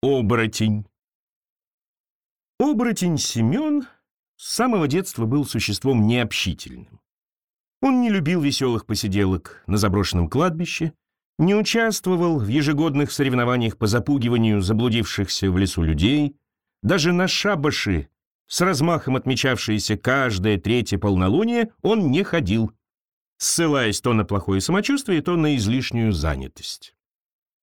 Оборотень. Оборотень Семен с самого детства был существом необщительным. Он не любил веселых посиделок на заброшенном кладбище, не участвовал в ежегодных соревнованиях по запугиванию заблудившихся в лесу людей, даже на шабаши, с размахом отмечавшиеся каждое третье полнолуние, он не ходил, ссылаясь то на плохое самочувствие, то на излишнюю занятость.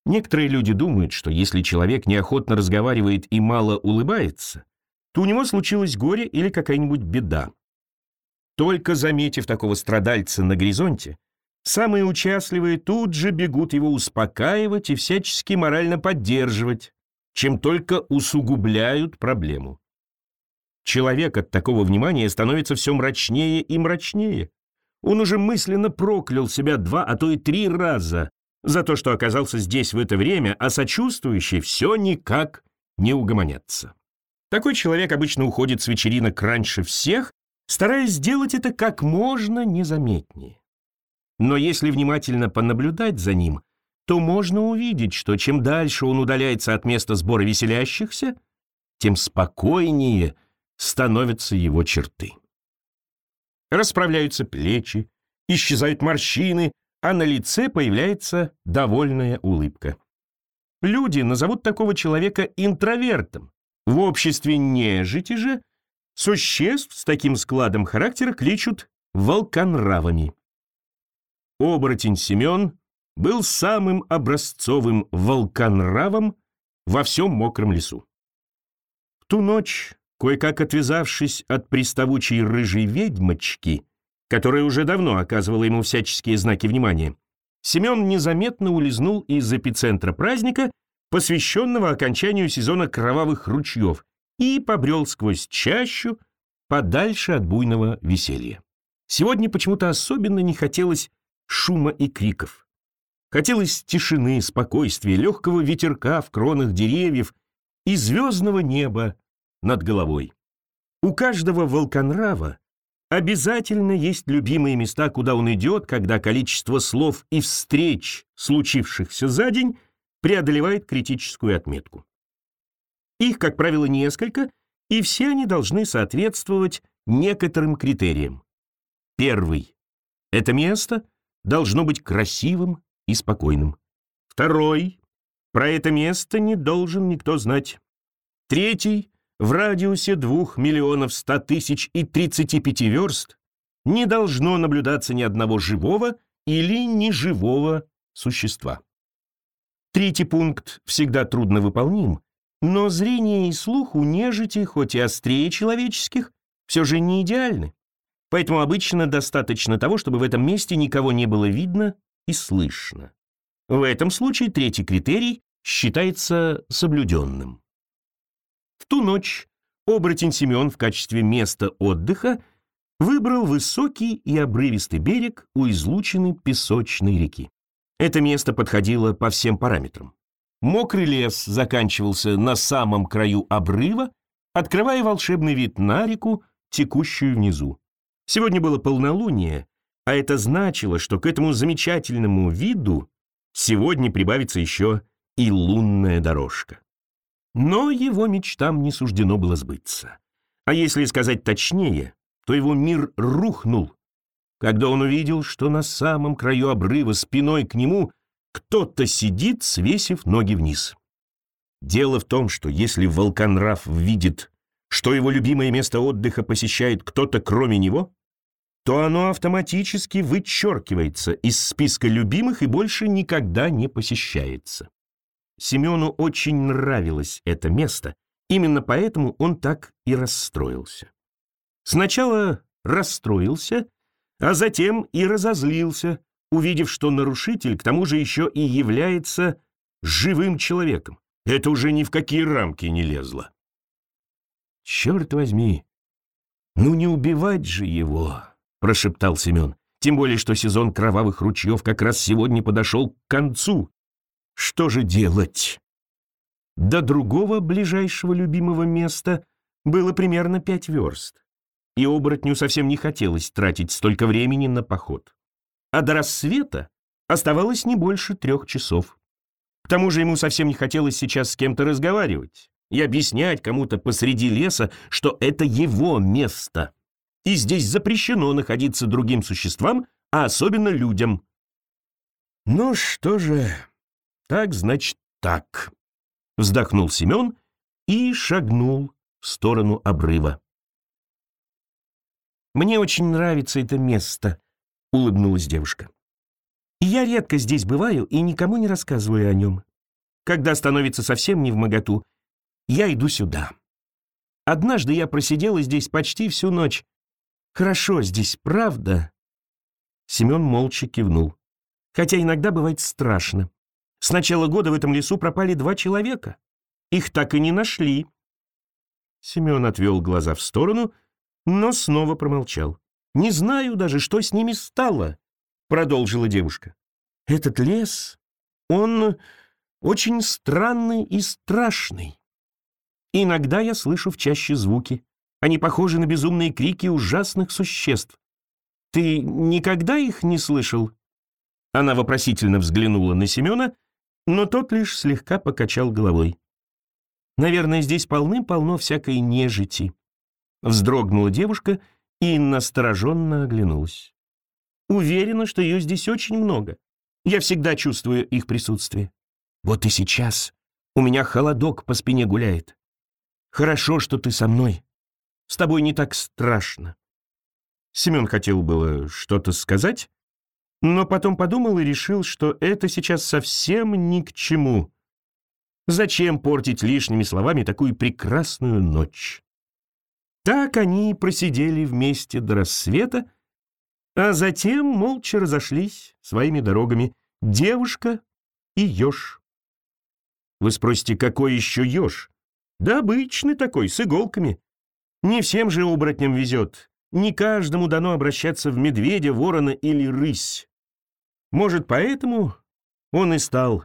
Некоторые люди думают, что если человек неохотно разговаривает и мало улыбается, то у него случилось горе или какая-нибудь беда. Только заметив такого страдальца на горизонте, самые участливые тут же бегут его успокаивать и всячески морально поддерживать, чем только усугубляют проблему. Человек от такого внимания становится все мрачнее и мрачнее. Он уже мысленно проклял себя два, а то и три раза за то, что оказался здесь в это время, а сочувствующий все никак не угомонятся. Такой человек обычно уходит с вечеринок раньше всех, стараясь сделать это как можно незаметнее. Но если внимательно понаблюдать за ним, то можно увидеть, что чем дальше он удаляется от места сбора веселящихся, тем спокойнее становятся его черты. Расправляются плечи, исчезают морщины, а на лице появляется довольная улыбка. Люди назовут такого человека интровертом. В обществе нежити же существ с таким складом характера кличут волконравами. Оборотень Семен был самым образцовым волконравом во всем мокром лесу. В ту ночь, кое-как отвязавшись от приставучей рыжей ведьмочки, которая уже давно оказывала ему всяческие знаки внимания, Семен незаметно улизнул из эпицентра праздника, посвященного окончанию сезона кровавых ручьев, и побрел сквозь чащу подальше от буйного веселья. Сегодня почему-то особенно не хотелось шума и криков. Хотелось тишины, спокойствия, легкого ветерка в кронах деревьев и звездного неба над головой. У каждого волконрава Обязательно есть любимые места, куда он идет, когда количество слов и встреч, случившихся за день, преодолевает критическую отметку. Их, как правило, несколько, и все они должны соответствовать некоторым критериям. Первый. Это место должно быть красивым и спокойным. Второй. Про это место не должен никто знать. Третий в радиусе двух миллионов ста тысяч и тридцати пяти верст не должно наблюдаться ни одного живого или неживого существа. Третий пункт всегда трудно выполним, но зрение и слух у нежити, хоть и острее человеческих, все же не идеальны. Поэтому обычно достаточно того, чтобы в этом месте никого не было видно и слышно. В этом случае третий критерий считается соблюденным. В ту ночь оборотень Семен в качестве места отдыха выбрал высокий и обрывистый берег у излученной песочной реки. Это место подходило по всем параметрам. Мокрый лес заканчивался на самом краю обрыва, открывая волшебный вид на реку, текущую внизу. Сегодня было полнолуние, а это значило, что к этому замечательному виду сегодня прибавится еще и лунная дорожка. Но его мечтам не суждено было сбыться. А если сказать точнее, то его мир рухнул, когда он увидел, что на самом краю обрыва спиной к нему кто-то сидит, свесив ноги вниз. Дело в том, что если волконрав видит, что его любимое место отдыха посещает кто-то кроме него, то оно автоматически вычеркивается из списка любимых и больше никогда не посещается. Семену очень нравилось это место, именно поэтому он так и расстроился. Сначала расстроился, а затем и разозлился, увидев, что нарушитель к тому же еще и является живым человеком. Это уже ни в какие рамки не лезло. «Черт возьми! Ну не убивать же его!» — прошептал Семен. «Тем более, что сезон кровавых ручьев как раз сегодня подошел к концу. Что же делать? До другого ближайшего любимого места было примерно пять верст, и оборотню совсем не хотелось тратить столько времени на поход. А до рассвета оставалось не больше трех часов. К тому же ему совсем не хотелось сейчас с кем-то разговаривать и объяснять кому-то посреди леса, что это его место. И здесь запрещено находиться другим существам, а особенно людям. Ну что же, так значит так. Вздохнул Семен и шагнул в сторону обрыва. «Мне очень нравится это место», — улыбнулась девушка. «Я редко здесь бываю и никому не рассказываю о нем. Когда становится совсем не в моготу, я иду сюда. Однажды я просидела здесь почти всю ночь. Хорошо здесь, правда?» Семен молча кивнул. «Хотя иногда бывает страшно. С начала года в этом лесу пропали два человека. Их так и не нашли». Семен отвел глаза в сторону, но снова промолчал. «Не знаю даже, что с ними стало», — продолжила девушка. «Этот лес, он очень странный и страшный. Иногда я слышу в чаще звуки. Они похожи на безумные крики ужасных существ. Ты никогда их не слышал?» Она вопросительно взглянула на Семена, но тот лишь слегка покачал головой. «Наверное, здесь полным-полно всякой нежити». Вздрогнула девушка и настороженно оглянулась. «Уверена, что ее здесь очень много. Я всегда чувствую их присутствие. Вот и сейчас у меня холодок по спине гуляет. Хорошо, что ты со мной. С тобой не так страшно». Семен хотел было что-то сказать, но потом подумал и решил, что это сейчас совсем ни к чему. Зачем портить лишними словами такую прекрасную ночь? Так они просидели вместе до рассвета, а затем молча разошлись своими дорогами девушка и еж. Вы спросите, какой еще еж? Да обычный такой, с иголками. Не всем же оборотням везет. Не каждому дано обращаться в медведя, ворона или рысь. Может, поэтому он и стал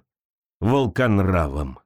волконравом.